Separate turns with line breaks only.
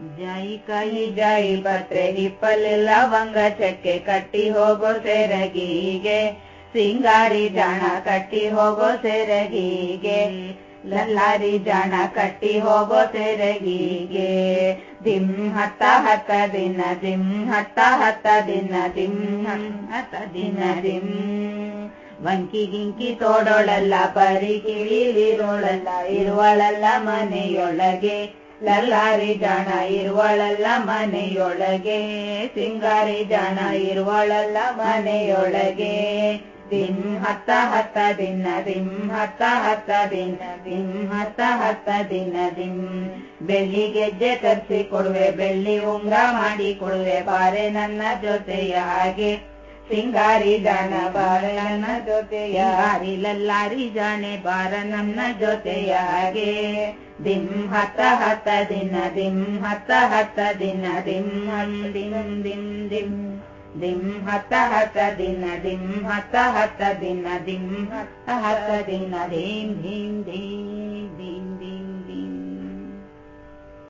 ಜೈ ಕೈ, ಜೈ ಪತ್ರೆ ಹಿಪ್ಪಲೆ ಲವಂಗ ಚಕ್ಕೆ ಕಟ್ಟಿ ಹೋಗೋ ಸೆರಗಿಗೆ. ಸಿಂಗಾರಿ ಜಾಣ ಕಟ್ಟಿ ಹೋಗೋ ಸೆರಗಿಗೆ. ಲಲ್ಲಾರಿ ಜಾಣ ಕಟ್ಟಿ ಹೋಗೋ ಸೆರಗಿಗೆ. ದಿಮ್ ಹತ್ತ ಹತ್ತ ದಿನ ದಿಮ್ ಹತ್ತ ಹತ್ತ ದಿನ ದಿಮ್ ಹತ್ತ ದಿನ ದಿಮ್ ವಂಕಿ ಗಿಂಕಿ ತೋಡೋಳಲ್ಲ, ಬರಿ ಕಿಳಿಲಿರೋಳಲ್ಲ ಇರುವಳಲ್ಲ ಮನೆಯೊಳಗೆ. ಲಲ್ಲಾರಿ ಜಾಣ ಇರುವಳಲ್ಲ ಮನೆಯೊಳಗೆ, ಸಿಂಗಾರಿ ಜಾಣ ಇರುವಳಲ್ಲ ಮನೆಯೊಳಗೆ. ದಿನ್ ಹತ್ತ ಹತ್ತ ದಿನ ದಿಂ ಹತ್ತ ಹತ್ತ ದಿನ ದಿಂ ಹತ್ತ ಹತ್ತ ದಿನ ದಿಂ ಬೆಳ್ಳಿ ಗೆಜ್ಜೆ ತರಿಸಿ ಕೊಡುವೆ, ಬೆಳ್ಳಿ ಉಂಗ್ರ ಮಾಡಿ ಕೊಡುವೆ, ಬಾರೆ ನನ್ನ ಜೊತೆಯ ಹಾಗೆ ಸಿಂಗಾರಿ ಜಾಣ ಬಾರ ನನ್ನ ಜೊತೆಯ ಹಾರಿ ಲಲ್ಲಾರಿ ಜಾಣೆ ಬಾರ ನನ್ನ ಜೊತೆಯ ಹಾಗೆ ದಿಮ್ ಹತ್ತ ಹತ್ತ ದಿನ ದಿಮ್ ಹತ್ತ ಹತ್ತ ದಿನ ದಿಮ್ ದಿಮ್ ದಿಮ್ ದಿಮ್ ದಿಮ್ ಹತ್ತ ಹತ್ತ ದಿನ ದಿಮ್ ಹತ್ತ ಹತ್ತ ದಿನ ದಿಮ್ ಹತ್ತ ಹತ್ತ ದಿನ ಧೀಮ್ ಧೀಮ್ ಧೀಮ್